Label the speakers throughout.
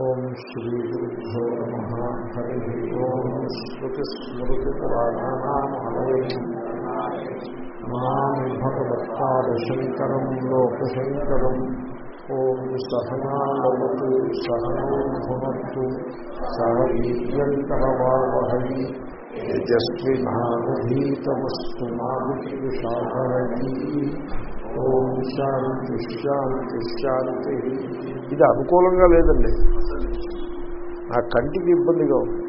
Speaker 1: ఓం శ్రీ గురుభ్యో నమ. హరి ఓం శ్రుతిస్మృతిపురాణానామాలయం. మామి భగవత్పాదశంకరం లోకశంకరం. ఓం సహనావతు సహనోభవత్తు భునత్తు సహ వీర్యంకరవావహై తేజస్వినాధీతమస్తు ఓం శాంతి శాంతి శాంతి. ఇది అనుకూలంగా లేదండి. నా కంటికి ఇబ్బందిగా ఉంది.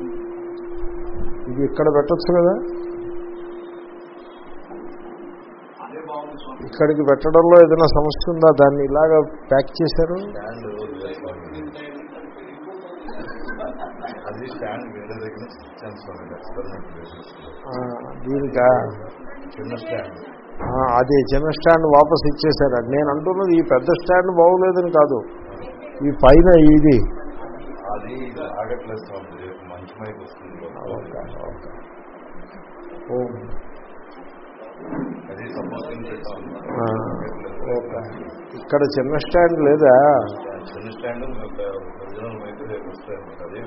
Speaker 1: ఇది ఇక్కడ పెట్టచ్చు కదా? ఇక్కడికి పెట్టడంలో ఏదైనా సమస్య ఉందా? దాన్ని ఇలాగా ప్యాక్ చేశారు? దీనికా?
Speaker 2: చిన్న స్టాండ్.
Speaker 1: అది చిన్న స్టాండ్ వాపస్ ఇచ్చేశారు. నేను అంటున్నది ఈ పెద్ద స్టాండ్ బాగోలేదని కాదు. ఈ పైన ఇది. ఇక్కడ చిన్న స్టాండ్ లేదా?
Speaker 2: చిన్న స్టాండ్ ఒరిజినల్ మైక్ రేపు వస్తాయి అదే
Speaker 1: ఓ.
Speaker 2: ఎక్స్పెరిమెంట్ బేసిస్ క్వాంటమ్ ఎందుకంటే తెచ్చాం
Speaker 1: ఆ,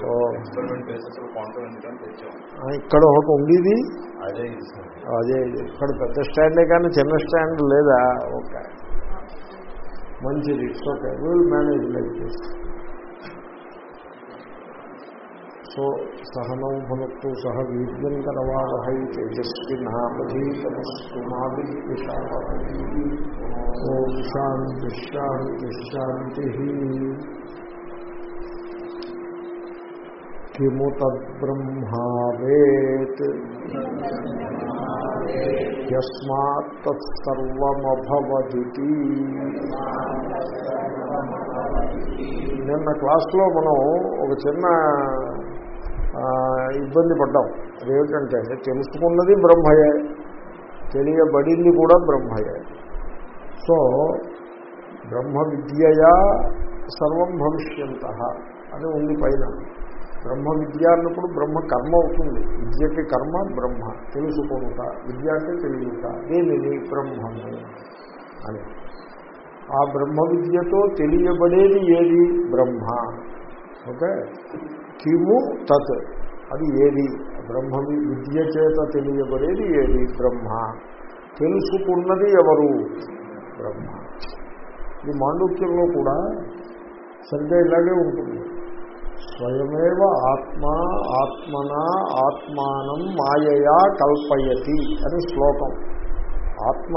Speaker 1: ఇక్కడ ఒకటి ఉండేది
Speaker 2: అదే ఇది సార్.
Speaker 1: అదే ఇది. ఇక్కడ పెద్ద స్టాండే కానీ చిన్న స్టాండ్ లేదా? ఓకే. మంచిది. It's okay will manage like this so సహనం భునత్తు సహ వీర్యం కరవావహై తేజస్వినామధీతమస్తు మావిషావహై ఓం శాంతి శాంతి శాంతి. కిము తద్బ్రహ్మావేత్ యస్మాత్ తత్సర్వమభవదితి నిన్న క్లాస్లో మనం ఒక చిన్న ఇబ్బంది పడ్డాం. అదేమిటంటే తెలుసుకున్నది బ్రహ్మయే తెలియబడింది కూడా బ్రహ్మయే. సో బ్రహ్మ విద్యయా సర్వం భవిష్యంత అని ఉంది పైన. బ్రహ్మ విద్య అన్నప్పుడు బ్రహ్మ కర్మ అవుతుంది. విద్యకి కర్మ బ్రహ్మ. తెలుసుకొనుట విద్య అంటే తెలియట. దేనిని బ్రహ్మము? అని. ఆ బ్రహ్మ విద్యతో తెలియబడేది ఏది? బ్రహ్మ. ఓకే? కిము తత్. అది ఏది? బ్రహ్మ విద్య చేత తెలియబడేది ఏది? బ్రహ్మ. తెలుసుకున్నది ఎవరు? బ్రహ్మ. ఈ మాండుక్యంలో కూడా సరిగ్గా ఇలాగే ఉంటుంది. స్వయమేవ ఆత్మ ఆత్మన ఆత్మానం మాయయా కల్పయతి అని శ్లోకం. ఆత్మ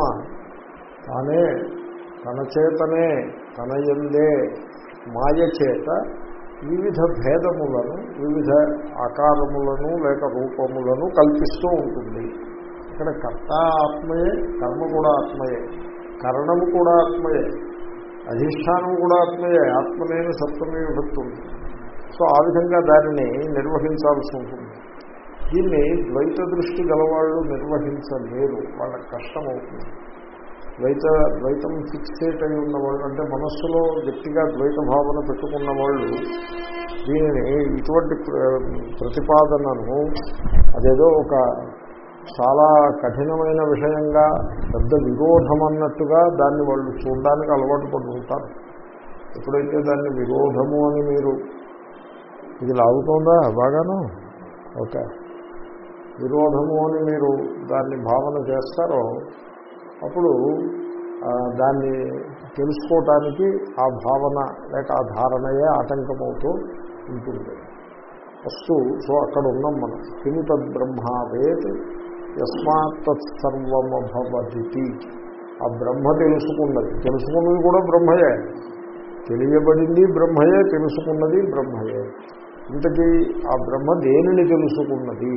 Speaker 1: తానే తన చేతనే తన ఎందే మాయ చేత వివిధ భేదములను వివిధ ఆకారములను లేక రూపములను కల్పిస్తూ ఉంటుంది. ఇక్కడ కర్త ఆత్మయే కర్మ కూడా ఆత్మయే కరణము కూడా ఆత్మయే అధిష్టానం కూడా ఆత్మయే ఆత్మనేని సప్తమే విభక్తి ఉంటుంది. సో ఆ విధంగా దానిని నిర్వహించాల్సి ఉంటుంది. దీన్ని ద్వైత దృష్టి గలవాళ్ళు నిర్వహించలేరు వాళ్ళకి కష్టం అవుతుంది ద్వైత ద్వైతం ఫిక్సేట్ అయి ఉన్న వాళ్ళు అంటే మనస్సులో గట్టిగా ద్వైత భావన పెట్టుకున్న వాళ్ళు దీనిని ఇటువంటి ప్ర- ప్రతిపాదనను అదేదో ఒక చాలా కఠినమైన విషయంగా పెద్ద విరోధం అన్నట్టుగా దాన్ని వాళ్ళు చూడడానికి అలవాటు పడుతుంటారు. ఎప్పుడైతే దాన్ని విరోధము అని మీరు ఇది లాగుతోందా? బాగాను. ఓకే. విరోధము అని మీరు దాన్ని భావన చేస్తారో అప్పుడు దాన్ని తెలుసుకోవటానికి ఆ భావన లేక ఆ ధారణయే ఆటంకమవుతూ ఉంటుంది. వస్తు సో అక్కడ ఉన్నాం మనం. కిము తద్బ్రహ్మావేత్ యస్మాత్తత్సర్వమభవదితి ఆ బ్రహ్మ తెలుసుకున్నది. తెలుసుకున్నది కూడా బ్రహ్మయే. తెలియబడింది బ్రహ్మయే తెలుసుకున్నది బ్రహ్మయే. ఇంతకీ ఆ బ్రహ్మ దేనిని తెలుసుకున్నది?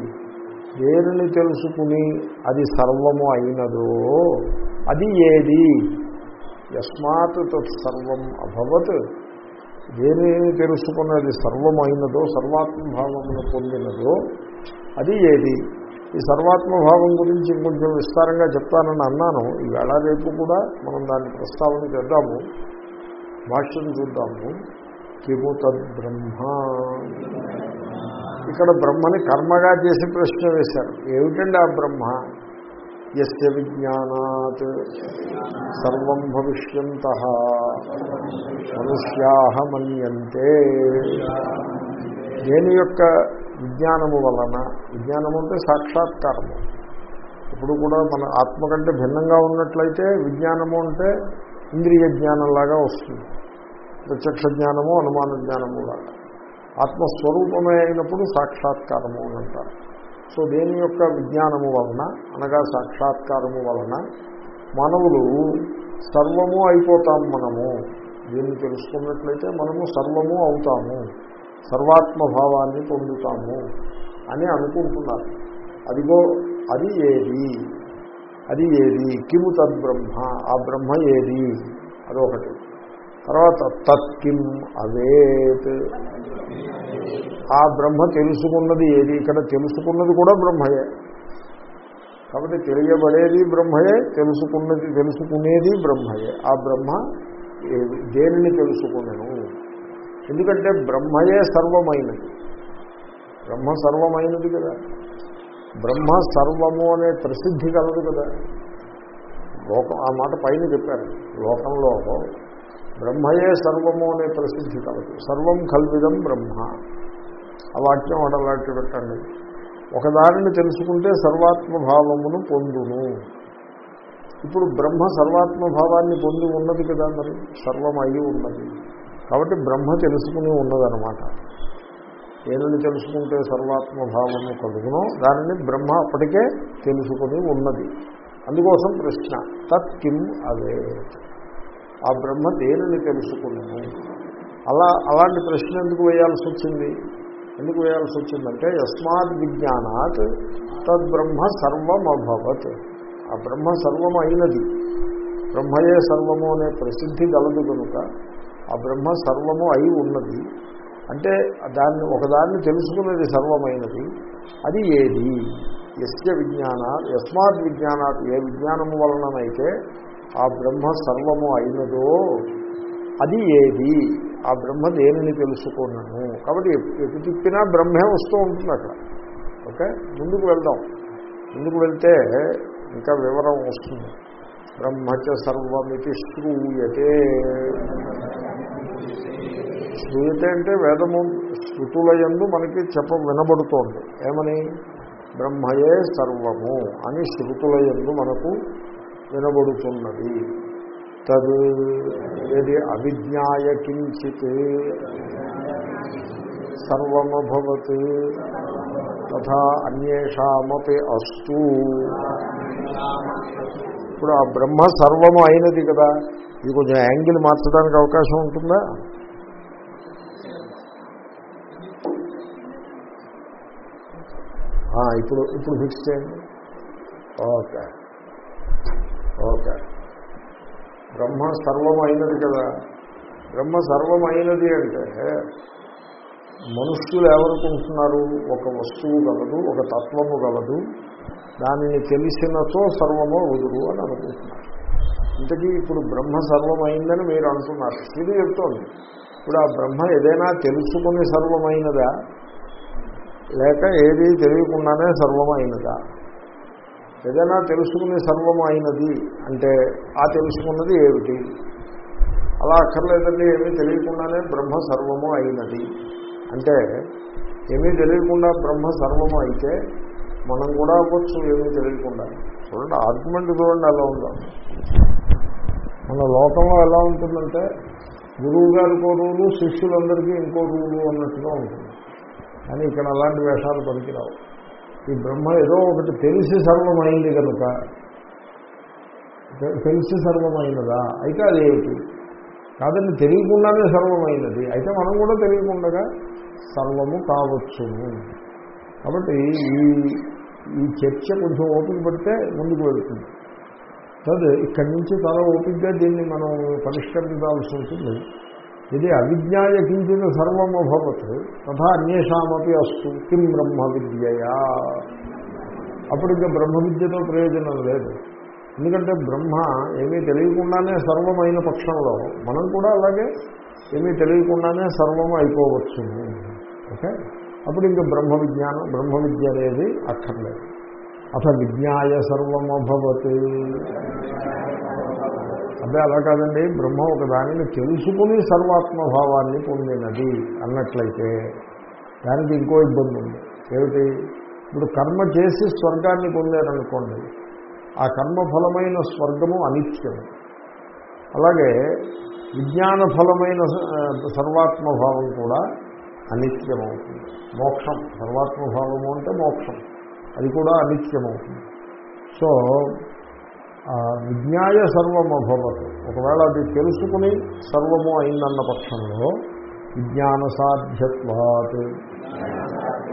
Speaker 1: దేనిని తెలుసుకుని అది సర్వము అయినదో అది ఏది? యస్మాత్ తత్సర్వం అభవత్. దేనిని తెలుసుకున్నది సర్వమైనదో సర్వాత్మభావమును పొందినదో అది ఏది? ఈ సర్వాత్మభావం గురించి ఇంకొంచెం విస్తారంగా చెప్తానని అన్నాను. ఈవేళ రేపు కూడా మనం దాన్ని ప్రస్తావన చేద్దాము. భాష్యం చూద్దాము. కిము తద్బ్రహ్మ ఇక్కడ బ్రహ్మని కర్మగా చేసి ప్రశ్న వేశారు. ఏమిటండి ఆ బ్రహ్మ? యస్య విజ్ఞానాత్ సర్వం భవిష్యంత మనుష్యా మన్యంతే. దేని యొక్క విజ్ఞానము వలన? విజ్ఞానము అంటే సాక్షాత్కారము. ఇప్పుడు కూడా మన ఆత్మ కంటే భిన్నంగా ఉన్నట్లయితే విజ్ఞానము అంటే ఇంద్రియ జ్ఞానంలాగా వస్తుంది. ప్రత్యక్ష జ్ఞానము అనుమాన జ్ఞానము లాగా ఆత్మస్వరూపమే అయినప్పుడు సాక్షాత్కారము అని అంటారు. సో దేని యొక్క విజ్ఞానము వలన అనగా సాక్షాత్కారము వలన మానవులు సర్వము అయిపోతాం మనము. దీన్ని తెలుసుకున్నట్లయితే మనము సర్వము అవుతాము. సర్వాత్మభావాన్ని పొందుతాము అని అనుకుంటున్నారు. అదిగో అది ఏది? అది ఏది? కిము తద్బ్రహ్మ ఆ బ్రహ్మ ఏది? అదొకటి. తర్వాత తత్కిం అవేత్. ఆ బ్రహ్మ తెలుసుకున్నది ఏది? ఇక్కడ తెలుసుకున్నది కూడా బ్రహ్మయే. కాబట్టి తెలియబడేది బ్రహ్మయే తెలుసుకున్నది తెలుసుకునేది బ్రహ్మయే. ఆ బ్రహ్మ ఏది? దేనిని తెలుసుకున్నాను ఎందుకంటే బ్రహ్మయే సర్వమైనది. బ్రహ్మ సర్వమైనది కదా. బ్రహ్మ సర్వము అనే ప్రసిద్ధి కలదు కదా. లోకం ఆ మాట పైన చెప్పారు. లోకంలో బ్రహ్మయే సర్వము అనే ప్రసిద్ధి కలదు సర్వం కల్విదం బ్రహ్మ. ఆ వాక్యం అడలాంటి పెట్టండి. ఒకదానిని తెలుసుకుంటే సర్వాత్మభావమును పొందును. ఇప్పుడు బ్రహ్మ సర్వాత్మభావాన్ని పొంది ఉన్నది కదా మరి? సర్వం అయి ఉన్నది. కాబట్టి బ్రహ్మ తెలుసుకుని ఉన్నదనమాట ఏదని తెలుసుకుంటే సర్వాత్మభావము కలుగునో దానిని బ్రహ్మ అప్పటికే తెలుసుకుని ఉన్నది. అందుకోసం ప్రశ్న తత్ కిం అదే ఆ బ్రహ్మ దేనిని తెలుసుకున్నాను అలా అలాంటి ప్రశ్న ఎందుకు వేయాల్సి వచ్చింది? ఎందుకు వేయాల్సి వచ్చిందంటే యస్మాత్ విజ్ఞానాత్ తద్బ్రహ్మ సర్వమభవత్. ఆ బ్రహ్మ సర్వం అయినది బ్రహ్మయే సర్వము అనే ప్రసిద్ధి గలదు కనుక ఆ బ్రహ్మ సర్వము అయి ఉన్నది. అంటే దాన్ని ఒకదాన్ని తెలుసుకునేది సర్వమైనది. అది ఏది? ఎస్య విజ్ఞానాత్ యస్మాత్ విజ్ఞానాత్ ఏ విజ్ఞానము వలననైతే ఆ బ్రహ్మ సర్వము అయినదో అది ఏది? ఆ బ్రహ్మ దేనిని తెలుసుకున్నాను? కాబట్టి ఎటు తిప్పినా బ్రహ్మే వస్తూ ఉంటుంది అక్కడ. ఓకే? ముందుకు వెళ్దాం. ముందుకు వెళ్తే ఇంకా వివరం వస్తుంది. బ్రహ్మచ సర్వమితి శ్రూయతే. శ్రూయతే అంటే వేదము శృతులయందు మనకి చెప్ప వినబడుతోంది. ఏమని? బ్రహ్మయే సర్వము అని శృతులయందు మనకు వినబడుతున్నది. తదు ఏది అవిజ్ఞాయ కించిత్ సర్వమభవత్ తథా అన్యేషామపి అస్తు. ఇప్పుడు ఆ బ్రహ్మ సర్వము అయినది కదా ఇది కొంచెం యాంగిల్ మార్చడానికి అవకాశం ఉంటుందా? ఇప్పుడు ఇప్పుడు ఫిక్స్ చేయండి. ఓకే. బ్రహ్మ సర్వమైనది కదా. బ్రహ్మ సర్వమైనది అంటే మనుష్యులు ఎవరుకుంటున్నారు? ఒక వస్తువు గలదు ఒక తత్వము గలదు. దానిని తెలిసినతో సర్వము అవుదురు అని అనుకుంటున్నారు. ఇంతకీ ఇప్పుడు బ్రహ్మ సర్వమైందని మీరు అంటున్నారు. ఇది చెప్తోంది. ఇప్పుడు ఆ బ్రహ్మ ఏదైనా తెలుసుకుని సర్వమైనదా? లేక ఏది తెలియకుండానే సర్వమైనదా? ఏదైనా తెలుసుకుని సర్వం అయినది అంటే ఆ తెలుసుకున్నది ఏమిటి? అలా అక్కర్లేదండి ఏమీ తెలియకుండానే బ్రహ్మ సర్వము అయినది. అంటే ఏమీ తెలియకుండా బ్రహ్మ సర్వము అయితే మనం కూడా అవ్వచ్చు ఏమీ తెలియకుండా. చూడండి ఆర్గ్యుమెంట్ చూడండి ఎలా ఉందా. మన లోకంలో ఎలా ఉంటుందంటే గురువు గారికో రూలు శిష్యులందరికీ ఇంకో రూలు అన్నట్టుగా ఉంటుంది. కానీ ఇక్కడ అలాంటి వేషాలు పనికిరావు. ఈ బ్రహ్మ ఏదో ఒకటి తెలిసి సర్వమైంది కనుక. తెలిసి సర్వమైనదా? అయితే అదేమిటి కాదండి తెలియకుండానే సర్వమైనది. అయితే మనం కూడా తెలియకుండా సర్వము కావచ్చును. కాబట్టి ఈ ఈ చర్చ కొంచెం ఓపిక పెడితే ముందుకు వెళ్తుంది. కాదు ఇక్కడి నుంచి చాలా ఓపికగా దీన్ని మనం పరిష్కరించాల్సి ఉంటుంది ఇది అవిజ్ఞాయ కించిన సర్వమభవత్ తథా అన్యేషామపి అస్తు కిం బ్రహ్మ విద్యయా అప్పుడు ఇంకా బ్రహ్మ విద్యతో ప్రయోజనం లేదు. ఎందుకంటే బ్రహ్మ ఏమీ తెలియకుండానే సర్వమైన పక్షంలో మనం కూడా అలాగే ఏమీ తెలియకుండానే సర్వం అయిపోవచ్చు ఓకే? అప్పుడు ఇంకా బ్రహ్మ విజ్ఞానం బ్రహ్మ విద్య అనేది అక్కర్లేదు. అథ విజ్ఞాయ సర్వమభవత్. అదే అలా కాదండి. బ్రహ్మ ఒక దానిని తెలుసుకుని సర్వాత్మభావాన్ని పొందినది అన్నట్లయితే దానికి ఇంకో ఇబ్బంది ఉంది. ఏమిటి? ఇప్పుడు కర్మ చేసి స్వర్గాన్ని పొందారనుకోండి ఆ కర్మఫలమైన స్వర్గము అనిత్యం. అలాగే విజ్ఞాన ఫలమైన సర్వాత్మభావం కూడా అనిత్యమవుతుంది. మోక్షం సర్వాత్మభావము అంటే మోక్షం. అది కూడా అనిత్యమవుతుంది. సో విజ్ఞాయ సర్వమభవత్. ఒకవేళ అది తెలుసుకుని సర్వము అయిందన్న పక్షంలో విజ్ఞాన సాధ్యత్వాత్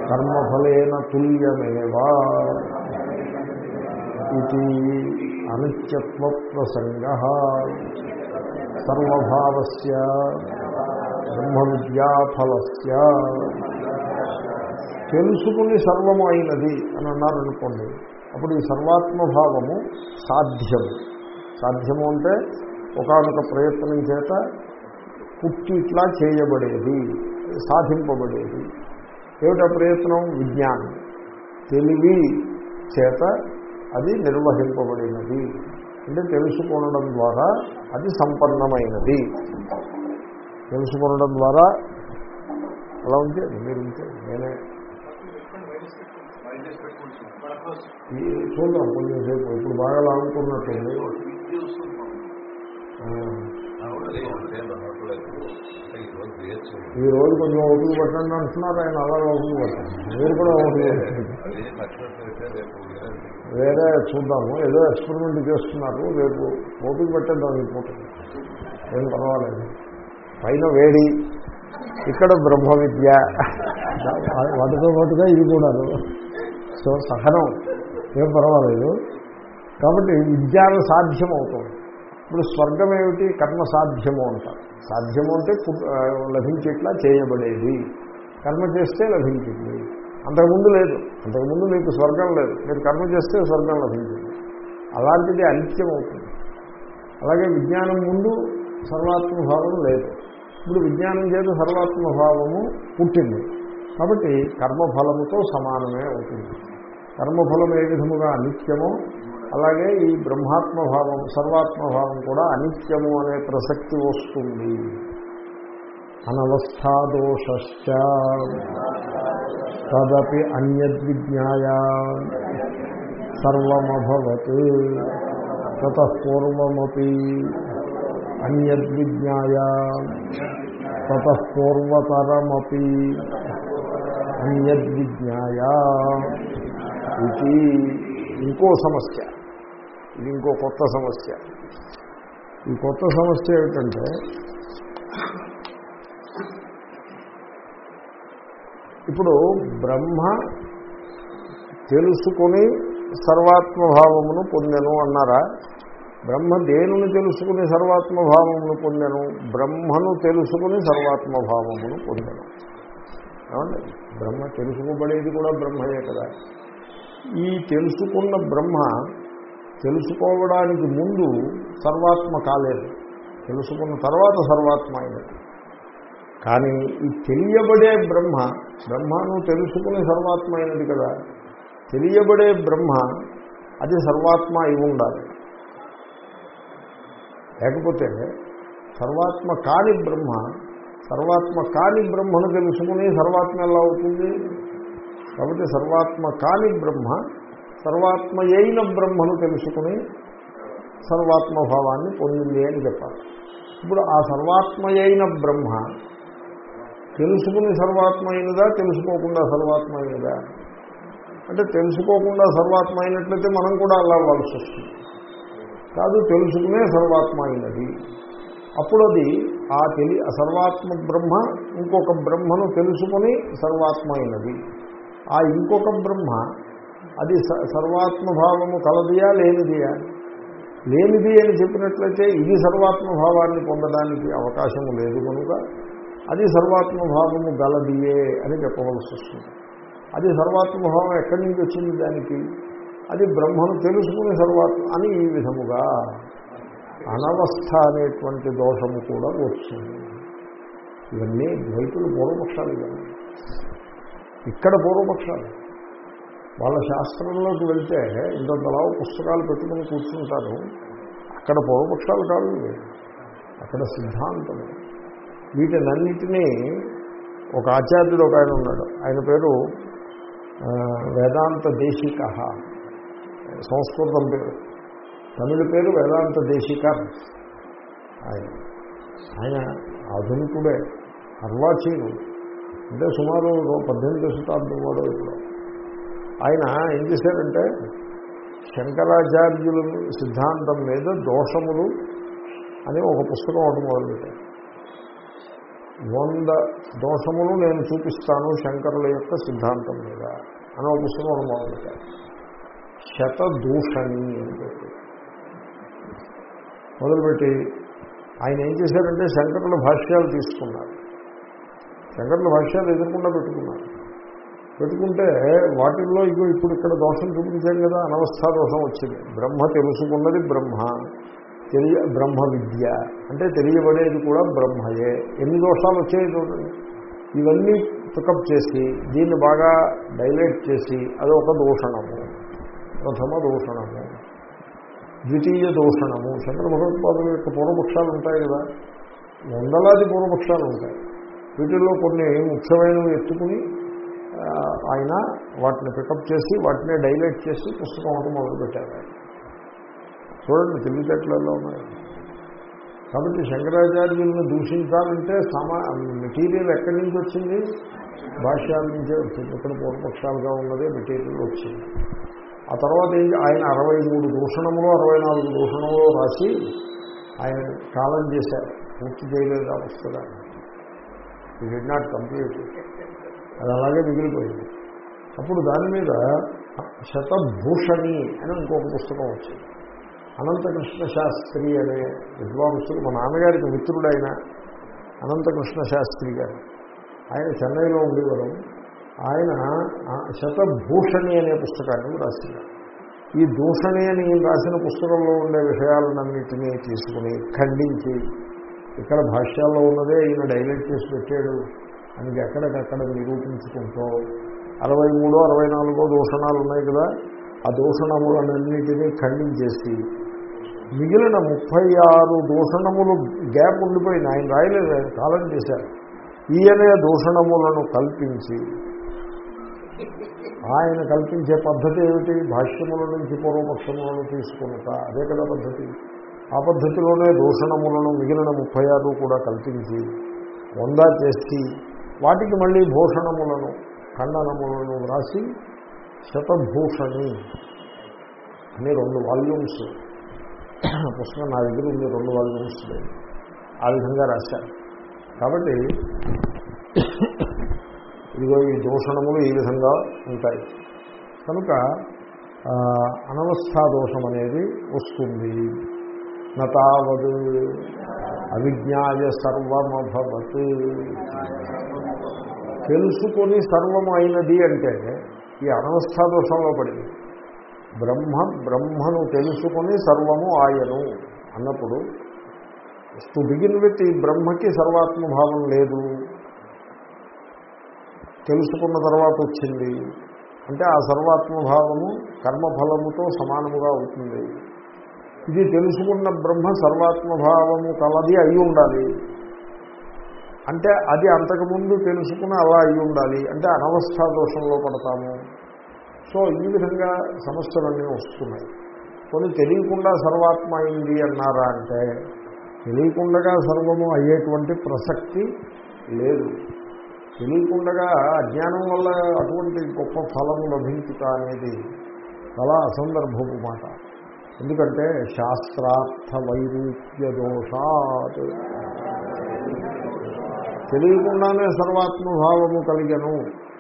Speaker 1: కర్మఫలేన తుల్యమేవా. ఇది అనిత్యత్వ ప్రసంగ సర్వభావస్ బ్రహ్మ విద్యాఫలస్ తెలుసుకుని సర్వము అయినది అని అన్నారనుకోండి అప్పుడు ఈ సర్వాత్మభావము సాధ్యం సాధ్యము అంటే ఒకనొక ప్రయత్నం చేత పుట్టి ఇట్లా చేయబడేది సాధింపబడేది. ఏమిటా ప్రయత్నం? విజ్ఞానం. తెలివి చేత అది నిర్వహింపబడినది. అంటే తెలుసుకోవడం ద్వారా అది సంపన్నమైనది. తెలుసుకోవడం ద్వారా అలా ఉంటే? మీరు ఉంటే. నేనే. చూద్దాం కొంచెంసేపు ఇప్పుడు బాగా లాగుతున్నట్టుంది
Speaker 2: ఈరోజు
Speaker 1: ఈ రోజు కొంచెం ఓపిక పట్టండి అంటున్నారు. ఆయన అలా ఓపిక పట్టండి. మీరు కూడా ఓపిక
Speaker 2: వేరే
Speaker 1: చూద్దాము. ఏదో ఎక్స్పెరిమెంట్ చేస్తున్నారు. రేపు ఓపిక పెట్టేద్దాం ఈ ఏం పర్వాలేదు. పైన వేడి. ఇక్కడ బ్రహ్మ విద్య వాటితో పాటుగా ఇది కూడా సో సహనం. ఏం పర్వాలేదు. కాబట్టి విజ్ఞాన సాధ్యం అవుతుంది ఇప్పుడు స్వర్గం ఏమిటి? కర్మ సాధ్యము అంటారు సాధ్యము అంటే పు- లభించేట్లా చేయబడేది. కర్మ చేస్తే లభించింది. అంతకుముందు లేదు. అంతకుముందు మీకు స్వర్గం లేదు. మీరు కర్మ చేస్తే స్వర్గం లభించింది. అలాంటిది అనిత్యం అవుతుంది అలాగే విజ్ఞానం ముందు సర్వాత్మభావం లేదు. ఇప్పుడు విజ్ఞానం చేత సర్వాత్మభావము పుట్టింది. కాబట్టి కర్మఫలముతో సమానమే అవుతుంది. కర్మఫలం ఏ విధముగా అనిత్యమో అలాగే ఈ బ్రహ్మాత్మభావం సర్వాత్మభావం కూడా అనిత్యము అనే ప్రసక్తి వస్తుంది. అనవస్థాదోషశ్చ. తదపి అన్యద్విజ్ఞాయ. సర్వమభవత్. తతపూర్వమీ అన్యద్విజ్ఞాయ. తతపూర్వతరమీ అన్యద్విజ్ఞాయ. ఇది ఇంకో సమస్య. ఇది ఇంకో కొత్త సమస్య. ఈ కొత్త సమస్య ఏమిటంటే ఇప్పుడు బ్రహ్మ తెలుసుకుని సర్వాత్మభావమును పొందెను అన్నారా? బ్రహ్మ దేనిని తెలుసుకుని సర్వాత్మభావమును పొందెను? బ్రహ్మను తెలుసుకుని సర్వాత్మభావమును పొందెను. ఏమండి? బ్రహ్మ తెలుసుకోబడేది కూడా బ్రహ్మయే కదా. ఈ తెలుసుకున్న బ్రహ్మ తెలుసుకోవడానికి ముందు సర్వాత్మ కాలేదు. తెలుసుకున్న తర్వాత సర్వాత్మ అయినది. కానీ ఈ తెలియబడే బ్రహ్మ బ్రహ్మను తెలుసుకుని సర్వాత్మ అయినది కదా. తెలియబడే బ్రహ్మ అది సర్వాత్మ అయి ఉండాలి. లేకపోతే సర్వాత్మ కాని బ్రహ్మ సర్వాత్మ కాని బ్రహ్మను తెలుసుకుని సర్వాత్మ ఎలా అవుతుంది? కాబట్టి సర్వాత్మ కాని బ్రహ్మ సర్వాత్మ అయిన బ్రహ్మను తెలుసుకుని సర్వాత్మభావాన్ని పొందింది అని చెప్పాలి. ఇప్పుడు ఆ సర్వాత్మ అయిన బ్రహ్మ తెలుసుకుని సర్వాత్మ అయినదా తెలుసుకోకుండా సర్వాత్మ అయినదా అంటే తెలుసుకోకుండా సర్వాత్మ అయినట్లయితే మనం కూడా అలా అవ్వాల్సి వస్తుంది. కాదు తెలుసుకునే సర్వాత్మ అయినది అప్పుడు అది ఆ తెలి ఆ సర్వాత్మ బ్రహ్మ ఇంకొక బ్రహ్మను తెలుసుకుని సర్వాత్మ అయినది ఆ ఇంకొక బ్రహ్మ అది స- సర్వాత్మభావము కలదియా లేనిదియా? లేనిది అని చెప్పినట్లయితే ఇది సర్వాత్మభావాన్ని పొందడానికి అవకాశము లేదు కనుక అది సర్వాత్మభావము గలదియే అని చెప్పవలసి వస్తుంది. అది సర్వాత్మభావం ఎక్కడి నుంచి వచ్చింది దానికి? అది బ్రహ్మను తెలుసుకుని సర్వాత్మ అని ఈ విధముగా అనవస్థ అనేటువంటి దోషము కూడా వచ్చింది ఇవన్నీ ద్వైతులు పూర్వపక్షాలు ఇవన్నీ ఇక్కడ పూర్వపక్షాలు. వాళ్ళ శాస్త్రంలోకి వెళ్తే ఇంతలా పుస్తకాలు పెట్టుకుని కూర్చుంటారు. అక్కడ పూర్వపక్షాలు కాదు అక్కడ సిద్ధాంతం. వీటినన్నిటినీ ఒక ఆచార్యుడు ఒక ఆయన ఉన్నాడు. ఆయన పేరు వేదాంత దేశిక. సంస్కృతం పేరు. తమిళ పేరు వేదాంత దేశికర్ ఆయన. ఆయన ఆధునికుడే అర్వాచీనుడు. అంటే సుమారు పద్దెనిమిది శతాబ్దం వాడు ఇప్పుడు. ఆయన ఏం చేశారంటే శంకరాచార్యుల సిద్ధాంతం మీద దోషములు అని ఒక పుస్తకం ఒకటి మొదలుపెట్టారు. వంద దోషములు నేను చూపిస్తాను శంకరుల యొక్క సిద్ధాంతం మీద అని ఒక పుస్తకం ఒకటి మొదలుపెట్టారు. శతదూషణి అని పెట్టి మొదలుపెట్టి ఆయన ఏం చేశారంటే శంకరుల భాష్యాలు తీసుకున్నారు. శంకరుల భాష్యాలు ఎదురకుండా పెట్టుకున్నారు. పెట్టుకుంటే వాటిల్లో ఇగో ఇప్పుడు ఇక్కడ దోషం చూపించాం కదా అనవస్థా దోషం వచ్చింది. బ్రహ్మ తెలుసుకున్నది బ్రహ్మ తెలియ బ్రహ్మ విద్య. అంటే తెలియబడేది కూడా బ్రహ్మయే. ఎన్ని దోషాలు వచ్చాయి చూడండి. ఇవన్నీ పికప్ చేసి దీన్ని బాగా డైలైట్ చేసి అది ఒక దూషణము. ప్రథమ దూషణము. ద్వితీయ దూషణము. శంకర భగవత్పాదుల యొక్క పూర్వపక్షాలు ఉంటాయి కదా. వందలాది పూర్వపక్షాలు ఉంటాయి. వీటిల్లో కొన్ని ముఖ్యమైనవి ఎత్తుకుని ఆయన వాటిని పికప్ చేసి వాటిని డైలైట్ చేసి పుస్తకం ఒకటి మొదలుపెట్టారు చూడండి తెలివితేటలలో ఉన్నాయి. కాబట్టి శంకరాచార్యులను దూషించాలంటే సమా మెటీరియల్ ఎక్కడి నుంచి వచ్చింది? భాష్యాల నుంచే వచ్చింది. ఇక్కడ పూర్వపక్షాలుగా ఉన్నదే మెటీరియల్ వచ్చింది. ఆ తర్వాత ఆయన అరవై మూడు దూషణములు అరవై నాలుగు దూషణములు రాసి ఆయన కాలం చేశారు. పూర్తి చేయలేదు ఆ పుస్తకాన్ని. ఈ డి నాట్ కంప్లీట్ అది అలాగే మిగిలిపోయింది. అప్పుడు దాని మీద శతభూషణి అని ఇంకొక పుస్తకం వచ్చింది. అనంతకృష్ణ శాస్త్రి అనే విద్వాంసుడు మా నాన్నగారికి మిత్రుడైన అనంతకృష్ణ శాస్త్రి గారు. ఆయన చెన్నైలో ఉండేవారు. ఆయన శతభూషణి అనే పుస్తకాన్ని రాసినారు ఈ దూషణి అని రాసిన పుస్తకంలో ఉండే విషయాలన్నింటినీ తీసుకుని ఖండించి ఇక్కడ భాష్యాల్లో ఉన్నదే ఈయన డైలైట్ చేసి పెట్టాడు. అని ఎక్కడికక్కడ నిరూపించుకుంటూ అరవై మూడో అరవై నాలుగో దూషణాలు ఉన్నాయి కదా ఆ దూషణములన్నింటినీ ఖండించేసి మిగిలిన ముప్పై ఆరు దూషణములు గ్యాప్ ఉండిపోయింది. ఆయన రాయలేదు ఆయన కాలం చేశారు. ఈయనే దూషణములను కల్పించి ఆయన కల్పించే పద్ధతి ఏమిటి? భాష్యముల నుంచి పూర్వపక్షములను తీసుకున్నట అదే కదా పద్ధతి. ఆ పద్ధతిలోనే దూషణములను మిగిలిన ముప్పై ఆరు కూడా కల్పించి వందా చేసి వాటికి మళ్ళీ భూషణములను ఖండనములను వ్రాసి శతభూషణి అని రెండు వాల్యూమ్స్. పుస్తకం నా దగ్గర ఉంది రెండు వాల్యూమ్స్. ఆ విధంగా రాశారు. కాబట్టి ఇదిగో ఈ దూషణములు ఈ విధంగా ఉంటాయి. కనుక అనవస్థా దోషం అనేది వస్తుంది. నతావదు అవిజ్ఞాయ సర్వమభవత్. తెలుసుకొని సర్వం అయినది అంటే ఈ అనవస్థా దోషంలో పడింది. బ్రహ్మ బ్రహ్మను తెలుసుకొని సర్వము ఆయను అన్నప్పుడు టు బిగిన్ విత్ ఈ బ్రహ్మకి సర్వాత్మభావం లేదు. తెలుసుకున్న తర్వాత వచ్చింది. అంటే ఆ సర్వాత్మభావము కర్మఫలముతో సమానముగా అవుతుంది. ఇది తెలుసుకున్న బ్రహ్మ సర్వాత్మభావము కలది అయి ఉండాలి. అంటే అది అంతకుముందు తెలుసుకుని అలా అయి ఉండాలి. అంటే అనవస్థా దోషంలో పడతాము. సో ఈ విధంగా సమస్యలన్నీ వస్తున్నాయి. కొన్ని తెలియకుండా సర్వాత్మ అయింది అన్నారా అంటే తెలియకుండా సర్వము అయ్యేటువంటి ప్రసక్తి లేదు. తెలియకుండా అజ్ఞానం వల్ల అటువంటి గొప్ప ఫలము లభించుట అనేది చాలా అసందర్భపు మాట. ఎందుకంటే శాస్త్రార్థ వైరూప్య దోషాత్ తెలియకుండానే సర్వాత్మభావము కలిగను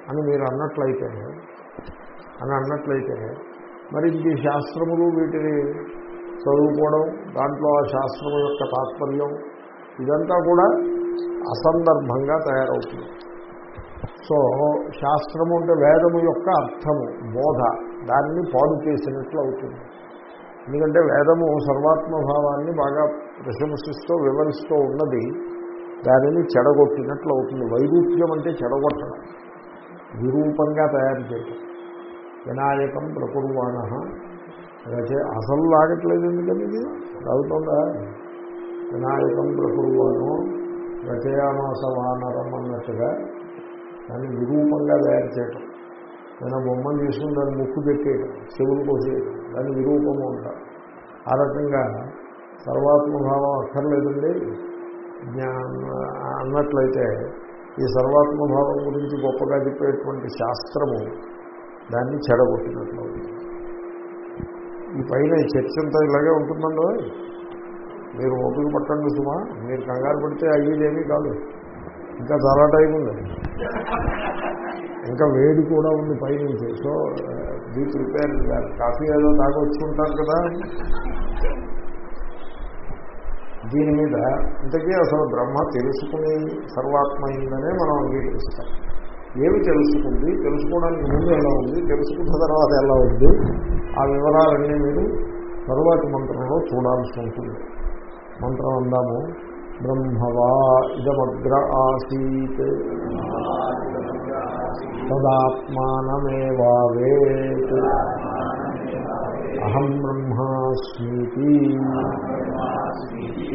Speaker 1: అని మీరు అన్నట్లయితే అని అన్నట్లయితే మరి ఇది శాస్త్రములు వీటిని చదువుకోవడం దాంట్లో ఆ శాస్త్రము యొక్క తాత్పర్యం ఇదంతా కూడా అసందర్భంగా తయారవుతుంది. సో శాస్త్రము అంటే వేదము యొక్క అర్థము బోధ దాన్ని పాడు చేసినట్లు అవుతుంది. ఎందుకంటే వేదము సర్వాత్మభావాన్ని బాగా ప్రశంసిస్తూ వివరిస్తూ ఉన్నది. దానిని చెడగొట్టినట్లు అవుతుంది. వైరూప్యం అంటే చెడగొట్టడం. విరూపంగా తయారు చేయడం వినాయకం ప్రకుర్వాణ. రచే అసలు లాగట్లేదు ఎందుకని ఇది? అవుతుందా వినాయకం ప్రకుర్వాణం రచయామాస వానరం అన్నట్టుగా దాన్ని విరూపంగా తయారు చేయటం. నేను బొమ్మను తీసుకుని దాన్ని ముక్కు పెట్టేయడం చెవులు కోసేయడం దాన్ని విరూపము అంటారు. ఆ రకంగా సర్వాత్మభావం అక్కర్లేదండి. అన్నట్లయితే ఈ సర్వాత్మభావం గురించి గొప్పగా చెప్పేటువంటి శాస్త్రము దాన్ని చెడగొట్టినట్లు ఈ పైన ఈ చర్చ అంతా ఇలాగే ఉంటుందండి మీరు ఓపిక పట్టండి సుమా మీరు కంగారు పడితే అయ్యేదేమీ కాదు. ఇంకా చాలా టైం ఉంది. ఇంకా వేడి కూడా ఉంది పైనుంచి. సో బీ ప్రిపేర్ కాఫీ ఏదో తాగొచ్చుకుంటారు కదా. దీని మీద ఇంతకీ అసలు బ్రహ్మ తెలుసుకుని సర్వాత్మైందనే మనం అంగీకరిస్తాం. ఏమి తెలుసుకుంది? తెలుసుకోవడానికి ముందు ఎలా ఉంది? తెలుసుకున్న తర్వాత ఎలా ఉంది? ఆ వివరాలన్నీ మీరు తరువాతి మంత్రంలో చూడాల్సి ఉంటుంది. మంత్రం అందాము. బ్రహ్మవా ఇదమగ్ర ఆసీత్. తదాత్మానమేవావేత్. అహం బ్రహ్మాస్మీతి.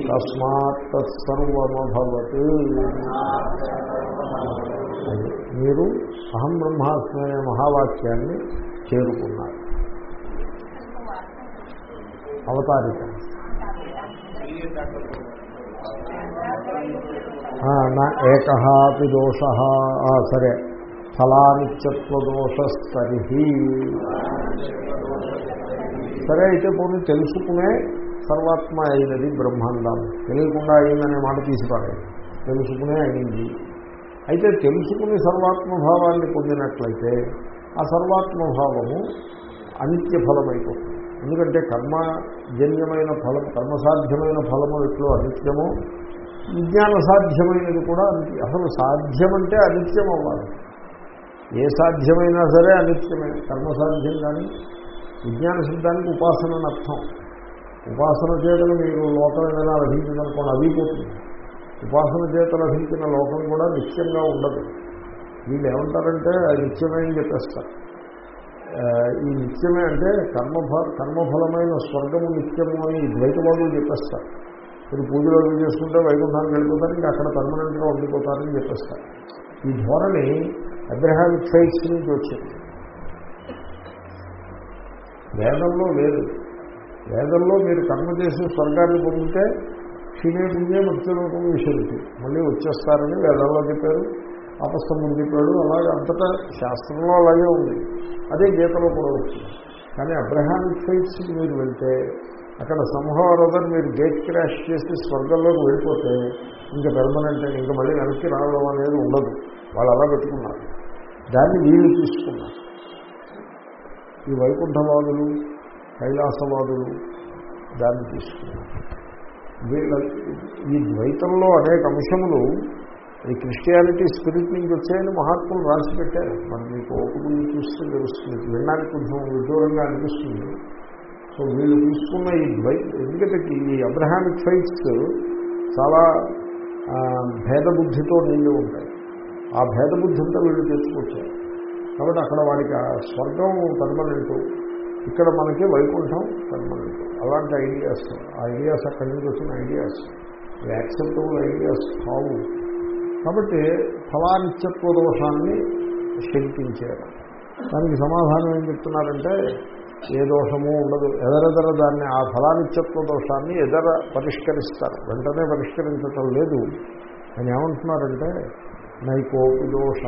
Speaker 1: తస్మాత్ తత్సర్వమభవత్. మీరు అహం బ్రహ్మాస్మి అనే మహావాక్యాన్ని చేరుకున్నారు. అవతారిక ఆ, ఏకహాపి దోష సరే. ఫలానిత్యత్వ దోషస్తరి సరే అయితే పోనీ తెలుసుకునే సర్వాత్మ అయినది బ్రహ్మాండం. తెలియకుండా అయిందనే మాట తీసిపారాయి. తెలుసుకునే అయింది అయితే తెలుసుకుని సర్వాత్మభావాన్ని పొందినట్లయితే ఆ సర్వాత్మభావము అనిత్య ఫలమైపోతుంది ఎందుకంటే కర్మజన్యమైన ఫలం కర్మసాధ్యమైన ఫలము ఎట్లో అనిత్యమో? విజ్ఞాన సాధ్యమైనది కూడా అసలు సాధ్యమంటే అనిత్యం అవ్వాలి. ఏ సాధ్యమైనా సరే అనిత్యమే. కర్మసాధ్యం కానీ విజ్ఞాన సిద్ధానికి ఉపాసన అని అర్థం. ఉపాసన చేతను మీరు లోకం ఏదైనా లభించిందనుకోండి అది పోతుంది. ఉపాసన చేత లభించిన లోకం కూడా నిత్యంగా ఉండదు. వీళ్ళు ఏమంటారంటే అది నిత్యమే అని చెప్పేస్తారు. ఈ నిత్యమే అంటే కర్మఫ కర్మఫలమైన స్వర్గము నిత్యము అని ద్వైతవాదులు చెప్పేస్తారు. మీరు పూజలు అవి చేసుకుంటే వైకుంఠానికి వెళ్ళిపోతారు ఇంకా అక్కడ పర్మనెంట్గా ఉండిపోతారని చెప్పేస్తారు. ఈ ధోరణి అబ్రహామిక్ ఫైట్స్ నుంచి వచ్చింది. వేదంలో లేదు. వేదంలో మీరు కర్మ చేసి స్వర్గాన్ని పొందితే క్షీణే పుణ్యే మృత్యులోకం విషయంతి మళ్ళీ వచ్చేస్తారని వేదంలో చెప్పారు అపస్తముడు చెప్పాడు అలాగే అంతటా శాస్త్రంలో అలాగే ఉంది. అదే గీతలో కూడా వచ్చింది కానీ అబ్రహామిక్ ఫైట్స్కి మీరు వెళ్తే అక్కడ సంభవరదర్ మీరు గేట్ క్రాష్ చేసి స్వర్గంలోకి వెళ్ళిపోతే ఇంకా పెర్మనెంట్ ఇంకా మళ్ళీ వెనక్కి రావడం అనేది ఉండదు. వాళ్ళు అలా పెట్టుకున్నారు. దాన్ని వీళ్ళు చూసుకున్నారు. ఈ వైకుంఠవాదులు కైలాసవాదులు దాన్ని తీసుకున్నారు వీళ్ళ ఈ ద్వైతంలో అనేక అంశములు ఈ క్రిస్టియానిటీ స్పిరిట్ నుంచి వచ్చాయని మహాత్ములు రాసి పెట్టారు. మరి మీకు ఓపికలు చూస్తే తెలుస్తుంది. వినడానికి కొంచెం విదూరంగా అనిపిస్తుంది. సో వీళ్ళు తీసుకున్న ఈ ద్వై ఎందుకంటే ఈ అబ్రహామిక్ ఫైట్స్ చాలా భేద భేదబుద్ధితో నిండి ఉంటాయి. ఆ భేదబుద్ధి అంతా వీళ్ళు తెచ్చుకొచ్చారు కాబట్టి అక్కడ వాడికి ఆ స్వర్గం పర్మనెంట్ ఇక్కడ మనకి వైకుంఠం పర్మనెంట్ అలాంటి ఐడియాస్ ఆ ఐడియాస్ అక్కడి నుంచి వచ్చిన ఐడియాస్ యాక్సెప్టబుల్ ఐడియాస్ కావు. కాబట్టి ఫలానిత్యత్వ దోషాన్ని శంకించారు. దానికి సమాధానం ఏం చెప్తున్నారంటే ఏ దోషము ఉండదు. ఎదరెదర దాన్ని ఆ ఫలానిత్యత్వ దోషాన్ని ఎదర పరిష్కరిస్తారు. వెంటనే పరిష్కరించటం లేదు. అని ఏమంటున్నారంటే నైకోపి దోష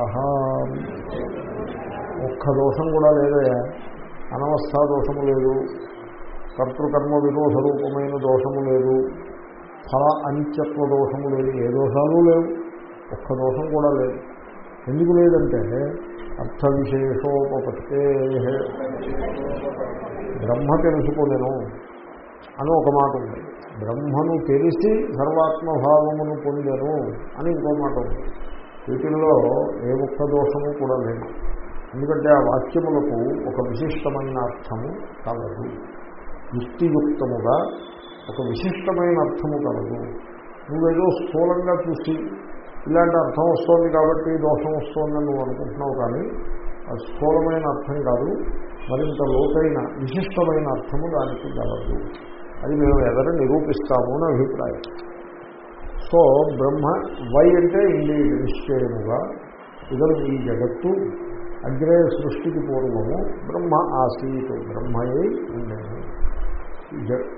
Speaker 1: ఒక్క దోషం కూడా లేదయా అనవస్థా దోషము లేదు. కర్తృకర్మ విరోధ రూపమైన దోషము లేదు. ఫల అనిత్యత్వ దోషము లేదు. ఏ దోషాలు లేవు. ఒక్క దోషం కూడా లేదు. ఎందుకు లేదంటే అర్థ విశేషోపత్తే బ్రహ్మ తెలుసుకోలేను అని ఒక మాట ఉంది. బ్రహ్మను తెలిసి సర్వాత్మభావమును పొందను అని ఇంకో మాట ఉంది. వీటిల్లో ఏ ఒక్క దోషము కూడా లేదు. ఎందుకంటే ఆ వాక్యములకు ఒక విశిష్టమైన అర్థము కలదు. యుక్తియుక్తముగా ఒక విశిష్టమైన అర్థము కలదు. నువ్వేదో స్థూలంగా చూసి ఇలాంటి అర్థం వస్తుంది కాబట్టి దోషం వస్తుందని నువ్వు అనుకుంటున్నావు కానీ అది స్థూలమైన అర్థం కాదు. మరింత లోతైన విశిష్టమైన అర్థము దానికి కలదు. అది మేము ఎదర నిరూపిస్తాము అని అభిప్రాయం. సో బ్రహ్మ వై అంటే ఇండి నిశ్చయముగా ఇదం ఈ జగత్తు అగ్రే సృష్టికి పూర్వము బ్రహ్మ ఆసీత్ బ్రహ్మయే ఉండేది. జ-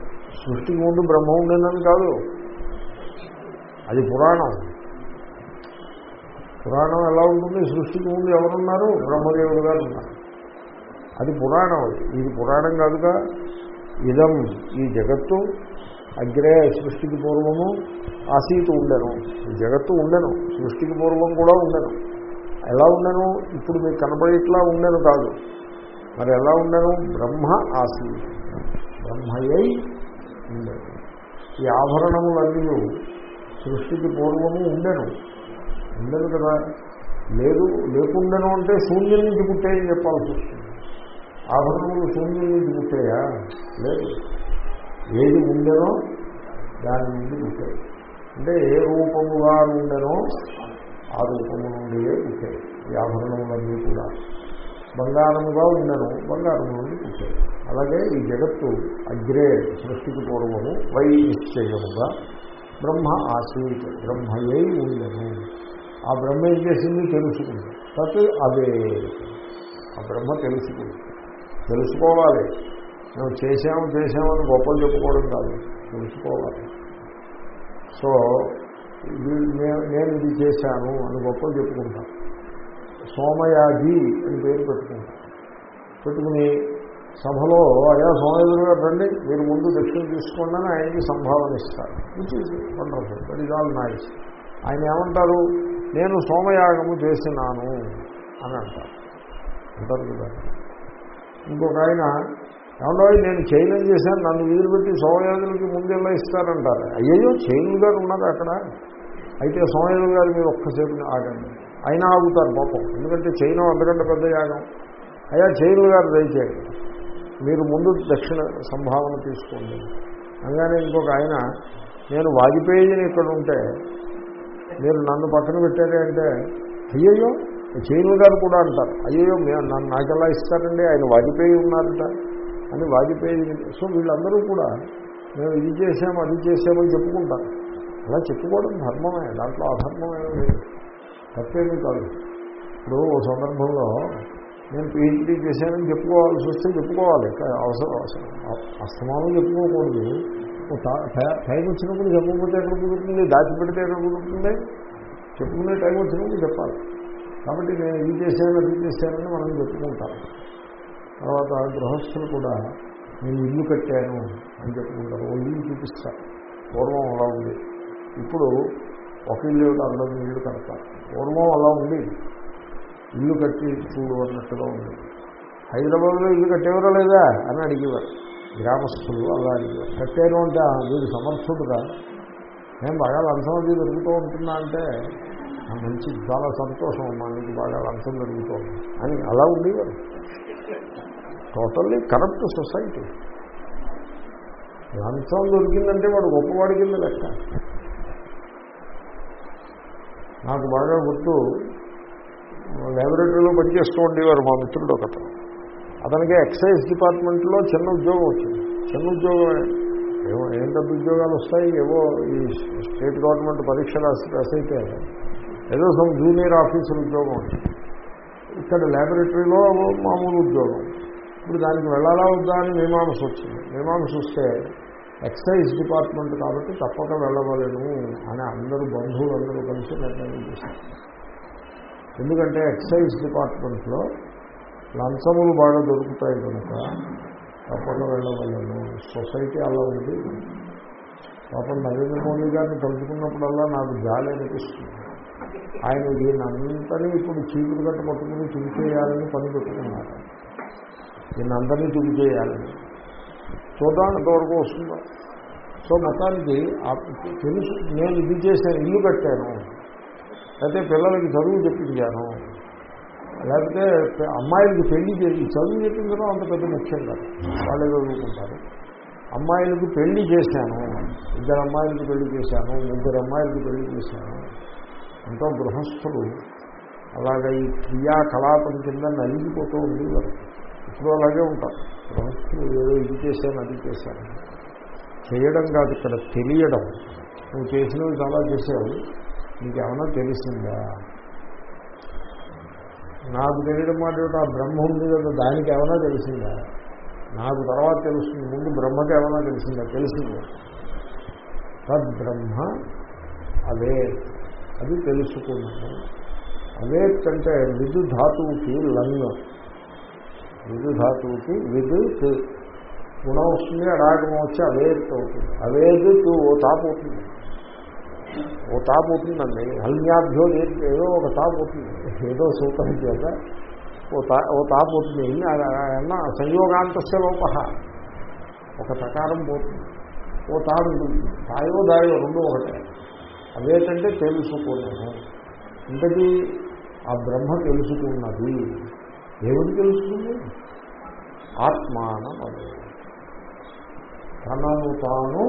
Speaker 1: సృష్టికి ముందు బ్రహ్మ ఉండేదని కాదు. అది పురాణం. పురాణం ఎలా ఉంటుంది? సృష్టికి ముందు ఎవరున్నారు? బ్రహ్మదేవుడు గారు ఉన్నారు. అది పురాణం. ఇది పురాణం కాదుగా. ఇదం ఈ జగత్తు అగ్రే సృష్టికి పూర్వము ఆసీతు ఉండను. జగత్తు ఉండను సృష్టికి పూర్వం కూడా ఉండను. ఎలా ఉండను? ఇప్పుడు మీకు కనబడేట్లా ఉండను కాదు. మరి ఎలా ఉండను? బ్రహ్మ ఆసీ బ్రహ్మయ్యై ఉండను. ఈ ఆభరణములన్నీ సృష్టికి పూర్వము ఉండను. ఉండదు కదా? లేదు లేకుండాను అంటే శూన్యం నుంచి పుట్టాయని చెప్పాల్సి వస్తుంది. ఆభరణములు శూన్యం నుంచి పుట్టాయా? లేదు. ఏది ఉండెనో దాని నుండి ఉంటాయి అంటే ఏ రూపముగా ఉండెనో ఆ రూపము నుండి ఉంటాయి ఈ ఆభరణములన్నీ కూడా బంగారముగా ఉండను బంగారము నుండి పుట్టాయి అలాగే ఈ జగత్తు అగ్రే సృష్టికి పూర్వము వై నిశ్చయముగా బ్రహ్మ ఆసీత్ బ్రహ్మయే ఉండను ఆ బ్రహ్మ ఏం చేసింది? తెలుసుకుంది. తత్ అదే. ఆ బ్రహ్మ తెలుసుకుంది. తెలుసుకోవాలి. మేము చేసాము చేసామని గొప్పలు చెప్పుకోవడం కాదు. తెలుసుకోవాలి. సో ఇది నేను ఇది చేశాను అని గొప్పలు చెప్పుకుంటాను సోమయాజి అని పేరు పెట్టుకుంటాం. పెట్టుకుని సభలో అయా సోమయాజులు గారు రండి మీరు ముందు దక్షిణ తీసుకోండి అని ఆయనకి సంభావన ఇస్తారు. Which is wonderful that is all nice ఆయన ఏమంటారు? నేను సోమయాగము చేసినాను అని అంటారు. అంటారు కదా. ఇంకొక ఆయన ఏమన్నా నేను చైన్ చేశాను? నన్ను వదిలిపెట్టి సోమయాజులకి ముందెల్లా ఇస్తారంటారు? అయ్యయ్యో చైన్ గారు ఉన్నారు అక్కడ. అయితే సోమయాజులు గారు మీరు ఒక్కసేపు ఆగండి. అయినా ఆగుతారు పాపం. ఎందుకంటే చైనా అంతకంటే పెద్ద యాగం. అయ్యా చైన్లు గారు దయచేయండి. మీరు ముందు దక్షిణ సంభావన తీసుకోండి. అనగానే ఇంకొక ఆయన నేను వాజ్పేయిని ఇక్కడ ఉంటే మీరు నన్ను పక్కన పెట్టారే అంటే అయ్యయ్యో చైన్లు గారు కూడా అంటారు. అయ్యయ్యో మేము నన్ను నాకెలా ఇస్తారండి? ఆయన వాజ్పేయి ఉన్నారట. అని వాజ్పేయి సో వీళ్ళందరూ కూడా మేము ఇది చేసాము అది చేసామని చెప్పుకుంటారు. అలా చెప్పుకోవడం ధర్మమే దాంట్లో అధర్మమేమీ లేదు. తప్పేమీ కాదు. ఇప్పుడు ఓ సందర్భంలో నేను పీహెచ్డీ చేశానని చెప్పుకోవాల్సి వస్తే చెప్పుకోవాలి. అవసరం అవసరం. అస్తమానం చెప్పుకోకూడదు. టైం వచ్చినప్పుడు చెప్పకపోతే ఎక్కడ కుదురుతుంది? దాచిపెడితే ఎక్కడ కుదురుతుంది? చెప్పుకునే టైం వచ్చినప్పుడు చెప్పాలి. కాబట్టి నేను ఇది చేశాను అది చేశానని మనం చెప్పుకుంటాం. తర్వాత గృహస్థులు కూడా నేను ఇల్లు కట్టాను అని చెప్పుకుంటారు. ఓ ఇల్లు చూపిస్తా. పూర్వం అలా ఉంది. ఇప్పుడు ఒక ఇల్లు అందరూ ఇల్లు కడతారు. పూర్వం అలా ఉంది. ఇల్లు కట్టి చూడు అన్నట్టుగా ఉంది. హైదరాబాద్లో ఇల్లు కట్టేవారా లేదా? అని అడిగేవారు. గ్రామస్తులు అలా అడిగేవారు. కట్టారు అంటే మీరు వీడు సమర్థుడుగా నేను బాగా లంచం అది దొరుకుతూ ఉంటున్నా అంటే మంచి చాలా సంతోషం అమ్మా నీకు బాగా లంచం దొరుకుతోంది అని అలా ఉండేవారు. Totally corrupt society. లంచం దొరికిందంటే వాడు గొప్పవాడి కింద లెక్క. నాకు బాగా గుర్తు లైబ్రరీలో పనిచేస్తూ ఉండేవారు మా మిత్రుడు ఒకతను. అతనికి ఎక్సైజ్ డిపార్ట్మెంట్లో చిన్న ఉద్యోగం వచ్చింది. చిన్న ఉద్యోగం ఏవో ఏం పెద్ద ఉద్యోగాలు వస్తాయి? ఏవో ఈ స్టేట్ గవర్నమెంట్ పరీక్ష రాసి రాసైతే ఏదో సమ్ జూనియర్ ఆఫీసర్ ఉద్యోగం వచ్చింది. ఇక్కడ ల్యాబొరేటరీలో మామూలు ఉద్యోగం. ఇప్పుడు దానికి వెళ్ళాలా వద్దా అని మీమాంస వచ్చింది మీమాంస వస్తే ఎక్సైజ్ డిపార్ట్మెంట్ కాబట్టి తప్పక వెళ్ళవలేను అని అందరూ బంధువులు అందరూ కలిసి నిర్ణయం చేశారు. ఎందుకంటే ఎక్సైజ్ డిపార్ట్మెంట్లో లంచములు బాగా దొరుకుతాయి కనుక తప్పక వెళ్ళవలేను. సొసైటీ అలా ఉంది. పాపం నరేంద్ర మోడీ గారిని తలుచుకున్నప్పుడల్లా నాకు జాలి అనిపిస్తుంది. ఆయన దీన్ని అంతని ఇప్పుడు చీపులు గట్ట పట్టుకుని చూసేయాలని పని పెట్టుకున్నారు. దీన్ని అందరినీ చేయాలని చూద్దాం ఎంతవరకు వస్తుందో. సో మొత్తానికి తెలుసు నేను ఇది చేశాను ఇల్లు కట్టాను. లేకపోతే పిల్లలకి చదువు చెప్పించాను. లేకపోతే అమ్మాయిలకి పెళ్ళి చేసి చదువు చెప్పించడం అంత పెద్ద ముఖ్యం కాదు. వాళ్ళే చదువుకుంటారు. అమ్మాయిలకు పెళ్ళి చేశాను. ఇద్దరు అమ్మాయిలకి పెళ్ళి చేశాను. ముగ్గురు అమ్మాయిలకి పెళ్ళి చేశాను. ఎంతో గృహస్థులు. అలాగ ఈ క్రియాకలాపం కింద నలిగిపోతూ ఉండేవారు. ఇప్పుడు అలాగే ఉంటారు గృహస్థులు ఏదో ఇది చేశాను అది చేశాను. చేయడం కాదు ఇక్కడ తెలియడం. నువ్వు చేసినవి చాలా చేసావు నీకేమైనా తెలిసిందా? నాకు తెలియడం మాట ఆ బ్రహ్మ ఉంది కదా దానికి ఏమైనా తెలిసిందా? నాకు తర్వాత తెలుస్తుంది. ముందు బ్రహ్మకి ఏమైనా తెలిసిందా? తెలిసింది. తద్బ్రహ్మ అవే అది తెలుసుకున్నాను. అవేత్ అంటే విధు ధాతువుకి లంగ్. విదు ధాతువుకి విదు గుణం వస్తుంది అడాగమం వచ్చి అవేత్ అవుతుంది అవేదు ఓ తాపు అవుతుంది ఓ తాపు అవుతుందండి హల్యాభ్యో ఏదో ఒక తాపు అవుతుంది ఏదో సూత్రం చేత ఓ తా ఓ తాపు అవుతుంది అన్న సంయోగాంతస్య లోప. ఒక ప్రకారం పోతుంది. ఓ తాడు ఉంటుంది. తాయో దాయో రెండు ఒకటే. అవేటంటే తెలుసుకున్నాను ఇంతకీ ఆ బ్రహ్మ తెలుసుకున్నది. ఏమిటి తెలుసుకుంది? ఆత్మానం తనను తాను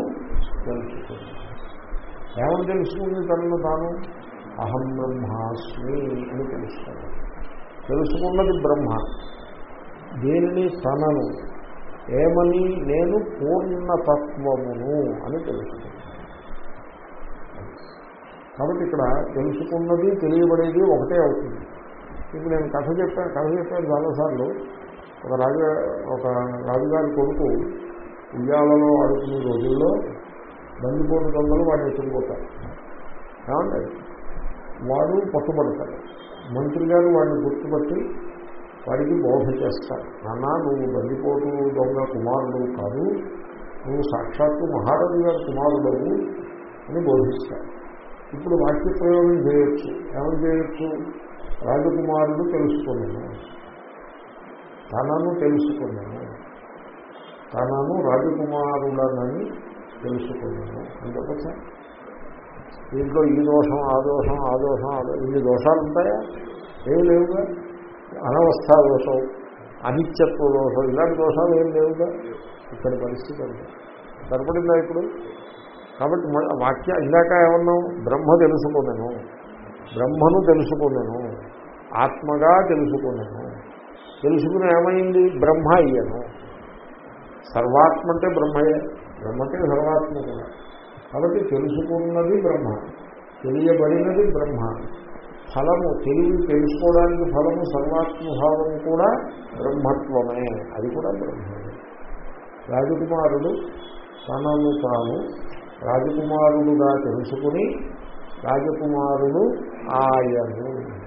Speaker 1: తెలుసుకుంది. ఏమని తెలుసుకుంది తనను తాను? అహం బ్రహ్మాస్మి అని తెలుసుకున్నాడు తెలుసుకున్నది బ్రహ్మ. దేనిని తనను ఏమని నేను పూర్ణతత్వమును అని తెలుసుకున్నాను కాబట్టి ఇక్కడ తెలుసుకున్నది తెలియబడేది ఒకటే అవుతుంది. ఇప్పుడు నేను కథ చెప్పాను కథ చెప్పాను చాలాసార్లు. ఒక రాజు ఒక రాజుగారి కొడుకు ఉయ్యాలలో ఆడుకునే రోజుల్లో బందిపోటు దొంగలు వాడిని ఎత్తుకుపోతారు ఏమండి వాడు పట్టుబడతాడు. మంత్రి గారు వాడిని గుర్తుపట్టి వాడికి బోధ చేస్తారు. నాన్న నువ్వు బందిపోటు దొంగ కుమారుడు కాదు. నువ్వు సాక్షాత్తు మహారాజు గారి కుమారుడవు అని బోధిస్తారు. ఇప్పుడు వాక్య ప్రయోగం చేయొచ్చు. ఏమని చేయొచ్చు? రాజకుమారుడు తెలుసుకున్నాను తనను తెలుసుకున్నాను. తనను రాజకుమారుడనని తెలుసుకున్నాను. అని చెప్పచ్చా దీంట్లో ఈ దోషం ఆ దోషం ఆ దోషం ఆ ఇన్ని దోషాలు ఉంటాయా? ఏం లేవుగా? అనవస్థా దోషం అనిత్యత్వ దోషం. ఇలాంటి దోషాలు ఏం లేవుగా? ఇక్కడ పరిస్థితి అండి సరిపడిందా ఇప్పుడు? కాబట్టి వాక్య ఇందాక ఏమన్నాం? బ్రహ్మ తెలుసుకున్నాను. బ్రహ్మను తెలుసుకున్నాను. ఆత్మగా తెలుసుకున్నాను. తెలుసుకుని ఏమైంది? బ్రహ్మ అయ్యాను. సర్వాత్మ అంటే బ్రహ్మయే. బ్రహ్మకే సర్వాత్మ కూడా. కాబట్టి తెలుసుకున్నది బ్రహ్మ. తెలియబడినది బ్రహ్మ. ఫలము తెలివి తెలుసుకోవడానికి ఫలము సర్వాత్మభావం కూడా బ్రహ్మత్వమే. అది కూడా బ్రహ్మమే రాజకుమారుడు తనను తాను రాజకుమారుడుగా తెలుసుకుని రాజకుమారుడు ఆయను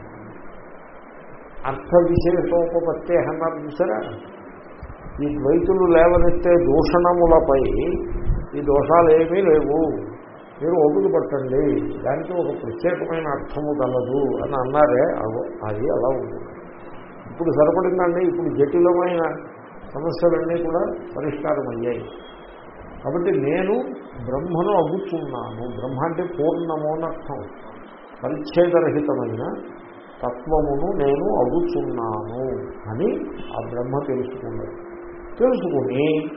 Speaker 1: అర్థ విశేషోపత్తే అన్నారు చూసారా? ఈ ద్వైతులు లేవనెత్తే దూషణములపై ఈ దోషాలు ఏమీ లేవు. మీరు ఓపిక పట్టండి. దానికి ఒక ప్రత్యేకమైన అర్థము కలదు అని అన్నారే. అది అలా ఉంది. ఇప్పుడు సరిపడిందండి. ఇప్పుడు జటిలమైన సమస్యలన్నీ కూడా పరిష్కారం అయ్యాయి కాబట్టి నేను బ్రహ్మను అగుతున్నాను బ్రహ్మ అంటే పూర్ణము అని అర్థం. పరిచ్ఛేదరహితమైన తత్వమును నేను అగుతున్నాను అని ఆ బ్రహ్మ తెలుసుకున్నాడు. తెలుసుకుని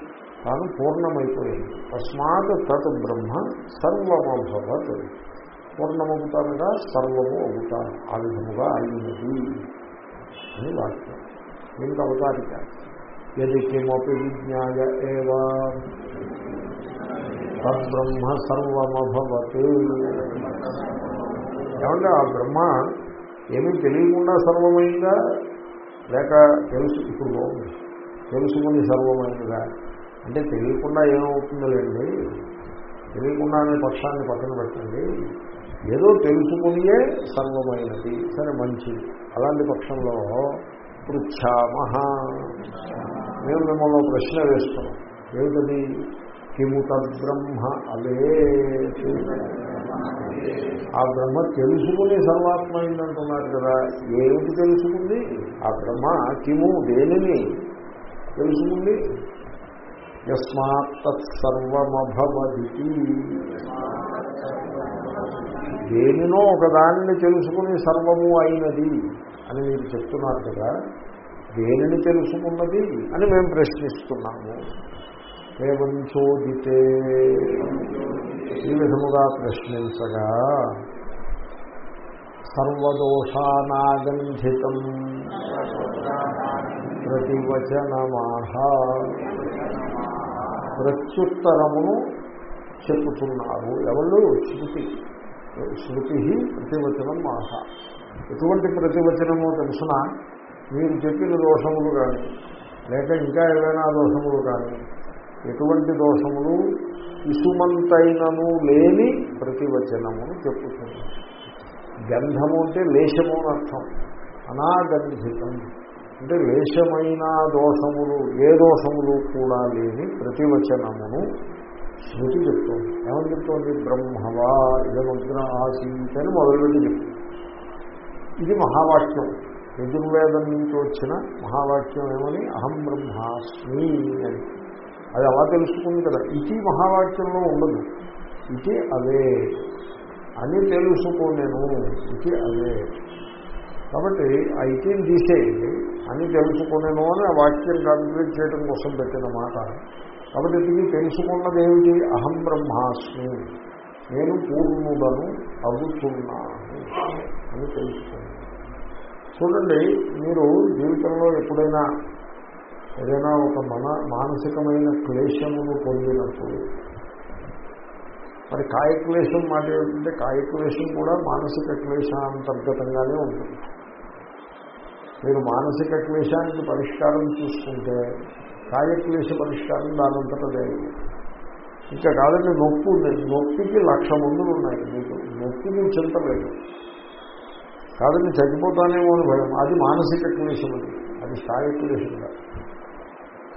Speaker 1: తాను పూర్ణమైపోయింది. తస్మాత్ తత్ బ్రహ్మ సర్వమభవత్. పూర్ణమవుతానుగా సర్వము అవుతాను. ఆ విధముగా అయినది అని వాక్యం. దీనికి అవతారిక. ఎది కిమపి విజ్ఞాయ ఏవా. తద్బ్రహ్మ సర్వమభవత్. ఏమంటే ఆ బ్రహ్మ ఏమీ తెలియకుండా సర్వమైందా? లేక తెలుసు ఇప్పుడు బాగుంది తెలుసుకుని సర్వమైందా? అంటే తెలియకుండా ఏమవుతుందండి తెలియకుండా అనే పక్షాన్ని పక్కన పెట్టండి. ఏదో తెలుసుకునియే సర్వమైనది. సరే మంచిది అలాంటి పక్షంలో పృచ్ఛామహ. మేము మిమ్మల్ని ప్రశ్న వేస్తాం. ఏమిటది? కిము తద్బ్రహ్మ అవే ఆ బ్రహ్మ తెలుసుకుని సర్వాత్మైందంటున్నారు కదా ఏమిటి తెలుసుకుంది? ఆ బ్రహ్మ కిము దేనిని తెలుసుకుంది? యస్మాత్ తత్సర్వమభవదితి దేనినో ఒకదానిని తెలుసుకుని సర్వము అయినది అని మీరు చెప్తున్నారు కదా దేనిని తెలుసుకున్నది అని మేము ప్రశ్నిస్తున్నాము. ఏవం చోదితే ఈ విధముగా ప్రశ్నించగా సర్వదోషానాగంధితం ప్రతివచనమాహ. ప్రత్యుత్తరమును చెప్పుతున్నారు. ఎవళ్ళు? శృతి. శృతి ప్రతివచనం మాహ. ఎటువంటి ప్రతివచనమో తెలుసిన? మీరు చెప్పిన దోషములు కానీ లేక ఇంకా ఏదైనా దోషములు కానీ ఎటువంటి దోషములు ఇసుమంతైనను లేని ప్రతివచనమును చెప్పుతుంది. గంధము అంటే లేశము అని అర్థం. అనాగంధితం. అంటే లేశమైన దోషములు ఏ దోషములు కూడా లేని ప్రతివచనమును శృతి చెప్తోంది. ఏమని చెప్తోంది? బ్రహ్మవా ఇదమగ్ర ఆసీత్ అని మొదలుపెట్టి చెప్తుంది. ఇది మహావాక్యం. యజుర్వేదం నుంచి వచ్చిన మహావాక్యం ఏమని? అహం బ్రహ్మాస్మి అని. అది అలా తెలుసుకుంది కదా. ఇది మహావాక్యంలో ఉండదు. ఇది అవే అని తెలుసుకోలేను. ఇది అవే కాబట్టి ఆ ఇటీని తీసేయండి. అని తెలుసుకునేను అని ఆ వాక్యం కాన్క్రీట్ చేయడం కోసం పెట్టిన మాట. కాబట్టి ఇది తెలుసుకున్నది ఏమిటి అహం బ్రహ్మాస్మి. నేను పూర్ణుడను అవుతున్నాను అని తెలుసుకున్నాను చూడండి మీరు జీవితంలో ఎప్పుడైనా ఏదైనా ఒక మన మానసికమైన క్లేశమును పొందినప్పుడు మరి కాయక్లేశం మాట ఏమిటంటే కాయక్లేశం కూడా మానసిక క్లేశాంతర్గతంగానే ఉంటుంది. మీరు మానసిక క్లేశానికి పరిష్కారం చూసుకుంటే కాయక్లేశ పరిష్కారం దానంతటదే ఇంకా కాదండి నొప్పి ఉంది నొప్పికి లక్ష మందులు ఉన్నాయి. మీకు నొప్పికి చింతలేదు కాదండి చచ్చిపోతానేమో అని భయం. అది మానసిక క్లేశం అది. అది స్థాయి క్లేశం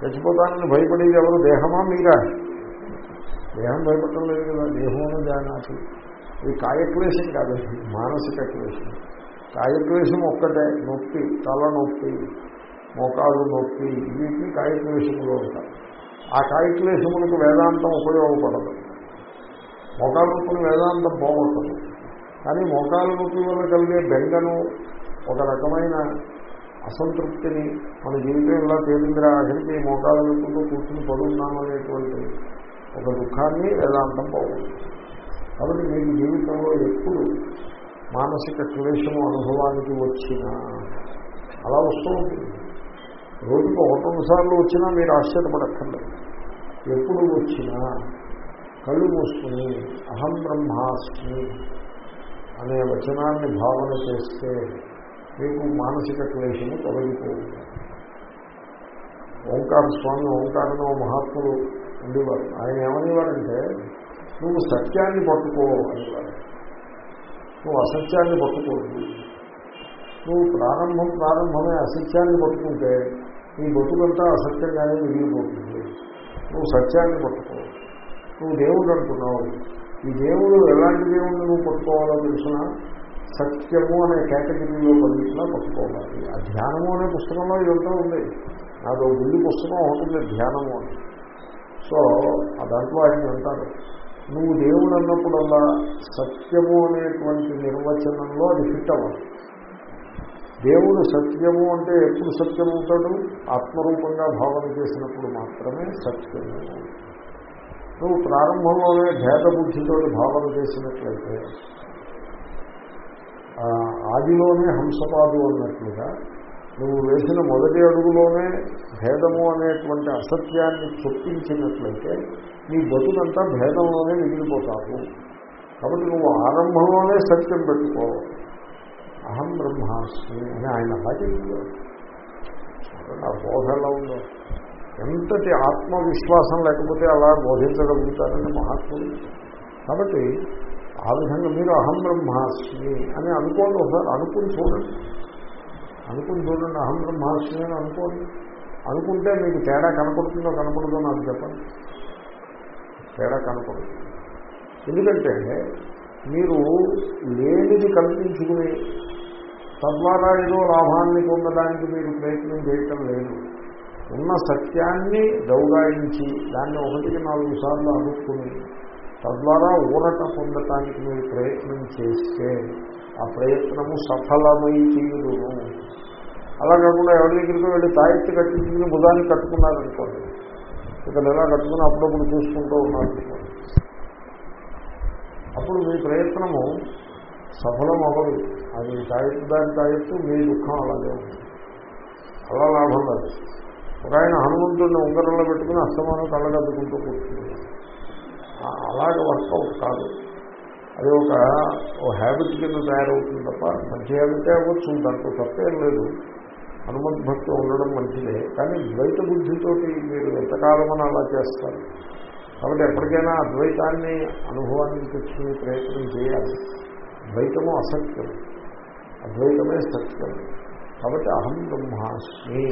Speaker 1: చచ్చిపోతానని భయపడేది ఎవరు? దేహమా మీరా? దేహం భయపడటం లేదు కదా దేహంలో జానాటి ఇది కాయక్లేశం కాదు మానసిక క్లేశం. కాయక్లేశం ఒక్కటే నొప్పి తల నొప్పి మోకాలు నొప్పి వీటిని కాయక్లేశములో ఉంటాయి. ఆ కాయక్లేశములకు వేదాంతం ఉపయోగపడదు. మోకాలు నొప్పిని వేదాంతం పోగొట్టదు. కానీ మోకాలు నొప్పి వల్ల కలిగే బెంగను ఒక రకమైన అసంతృప్తిని మన జీవితం ఇలా తేలిందిరా ఆఖరికి మోకాల కూర్చుని పడున్నామనేటువంటి ఒక దుఃఖాన్ని వేదాంతం పోగొడుతుంది. కాబట్టి మీకు జీవితంలో ఎప్పుడు మానసిక క్లేశము అనుభవానికి వచ్చినా అలా వస్తూ ఉంటుంది. రోజుకు ఒక సార్లు వచ్చినా మీరు ఆశ్చర్యపడక్కర్లేదు. ఎప్పుడు వచ్చినా కళ్ళు మూసుకుని అహం బ్రహ్మాస్మి అనే వచనాన్ని భావన చేస్తే మీకు మానసిక క్లేశము తొలగిపోతుంది ఓంకార స్వామి ఓంకారంలో మహాత్ములు ఉండేవారు. ఆయన ఏమనేవారంటే నువ్వు సత్యాన్ని పట్టుకో అనేవారు. నువ్వు అసత్యాన్ని పట్టుకోవద్దు నువ్వు ప్రారంభం ప్రారంభమే అసత్యాన్ని పట్టుకుంటే నీ బతుకంతా అసత్యంగానే మిగిలిపోతుంది. నువ్వు సత్యాన్ని పట్టుకో. నువ్వు దేవుడు అంటున్నావు. ఈ దేవుడు ఎలాంటి దేవుడిని నువ్వు పట్టుకోవాలో తెలిసినా? సత్యము అనే కేటగిరీలో పదిట్లా పట్టుకోవాలి. ఆ ధ్యానము అనే పుస్తకంలో ఇదంతా ఉంది. నాదో ముందు పుస్తకం ఉంటుంది ధ్యానము అని. సో దాంట్లో ఆయన అంటారు నువ్వు దేవుడు అన్నప్పుడల్లా సత్యము అనేటువంటి నిర్వచనంలో అది ఫిట్ అవ్వాలి దేవుడు సత్యము అంటే ఎప్పుడు సత్యం అవుతాడు ఆత్మరూపంగా భావన చేసినప్పుడు మాత్రమే సత్యము. నువ్వు ప్రారంభంలోనే భేద బుద్ధితోటి భావన చేసినట్లయితే ఆదిలోనే హంసపాదు అన్నట్లుగా నువ్వు వేసిన మొదటి అడుగులోనే భేదము అనేటువంటి అసత్యాన్ని చొప్పించినట్లయితే నీ బతుకంతా భేదంలోనే మిగిలిపోతావు. కాబట్టి నువ్వు ఆరంభంలోనే సత్యం పెట్టుకో. అహం బ్రహ్మాస్మి అని ఆయన అలాగే ఆ బోధ ఎలా ఉందో. ఎంతటి ఆత్మవిశ్వాసం లేకపోతే అలా బోధించగలుగుతారని మహాత్ములు. కాబట్టి ఆ విధంగా మీరు అహం బ్రహ్మాస్మి అని అనుకోండి ఒకసారి అనుకుని చూడండి. అనుకుని చూడండి అహం బ్రహ్మాస్మి అని అనుకోండి. అనుకుంటే మీకు తేడా కనపడుతుందో కనపడుతుందో నాకు చెప్పండి. తేడా కనపడుతుంది ఎందుకంటే మీరు లేనిది కల్పించుకుని తద్వారా ఏదో లాభాన్ని పొందడానికి మీరు ప్రయత్నం చేయటం లేదు. ఉన్న సత్యాన్ని దౌగాయించి దాన్ని ఒకటికి నాలుగు సార్లు అనుకుని తద్వారా ఊరట పొందటానికి మీరు ప్రయత్నం చేస్తే ఆ ప్రయత్నము సఫలమై తీరును అలా కాకుండా ఎవరి దగ్గరికి వెళ్ళి తాయెత్తి కట్టించుకుని బుధాన్ని కట్టుకున్నారనుకోండి. ఇక్కడ ఎలా కట్టుకుని అప్పుడప్పుడు చూసుకుంటూ ఉన్నారనుకోండి. అప్పుడు మీ ప్రయత్నము సఫలం అవ్వదు అది తాయెత్తు దాన్ని తాయెత్తు మీ దుఃఖం అలాగే ఉంది అలా లాభం కాదు. ఒక ఆయన హనుమంతుడిని ఉంగరంలో పెట్టుకుని అస్తమానం కళ్ళగద్దుకుంటూ కూర్చుంది అలాగే వర్కౌట్ కాదు. అది ఒక ఓ హ్యాబిట్ కింద తయారవుతుంది తప్ప మంచి హ్యాబిటే అవ్వచ్చు దాంట్లో తప్పేం లేదు. హనుమద్భక్తి ఉండడం మంచిదే. కానీ ద్వైత బుద్ధితోటి మీరు ఎంతకాలమని అలా చేస్తారు. కాబట్టి ఎప్పటికైనా అద్వైతాన్ని అనుభవానికి తెచ్చుకునే ప్రయత్నం చేయాలి. ద్వైతము అసత్యం. అద్వైతమే సత్యం. కాబట్టి అహం బ్రహ్మాస్మి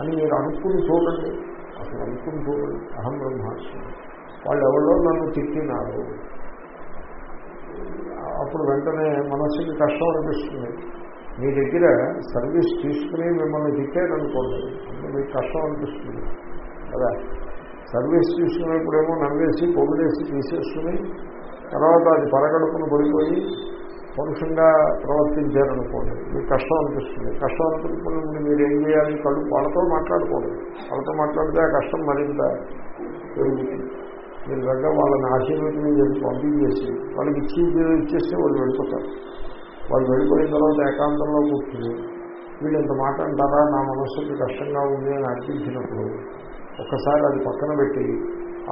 Speaker 1: అని మీరు అనుకుని చూడండి. అసలు అనుకుని చూడండి. అహం బ్రహ్మాస్మి. వాళ్ళు ఎవరో నన్ను తిట్టినారు. అప్పుడు వెంటనే మనస్సుకి కష్టం అనిపిస్తుంది. మీ దగ్గర సర్వీస్ తీసుకుని మిమ్మల్ని తిట్టారనుకోండి అంటే మీకు కష్టం అనిపిస్తుంది. కదా? సర్వీస్ తీసుకునేప్పుడేమో నవ్వేసి పొగిడేసి తీసేసుకుని తర్వాత అది పరగడుపును పడిపోయి పరుషంగా ప్రవర్తించారనుకోండి మీకు కష్టం అనిపిస్తుంది. కష్టం అనిపించినప్పుడు మీరు ఏం చేయాలి? కళ్ళు వాళ్ళతో మాట్లాడుకోండి. వాళ్ళతో మాట్లాడితే ఆ కష్టం మరింత పెరుగుతుంది. మీరు దగ్గర వాళ్ళని ఆశీర్వచనం చేసి పంపించేసి వాళ్ళకి ఇచ్చి ఇచ్చేస్తే వాళ్ళు వెళ్ళిపోతారు. వాళ్ళు వెళ్ళిపోయిన తర్వాత ఏకాంతంలో కూర్చుని వీళ్ళు ఇంత మాట అంటారా? నా మనస్సుకి కష్టంగా ఉంది అని అనిపించినప్పుడు ఒక్కసారి అది పక్కన పెట్టి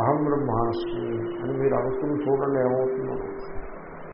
Speaker 1: అహం బ్రహ్మాస్మి అని మీరు అనుకుని చూడండి ఏమవుతుందో.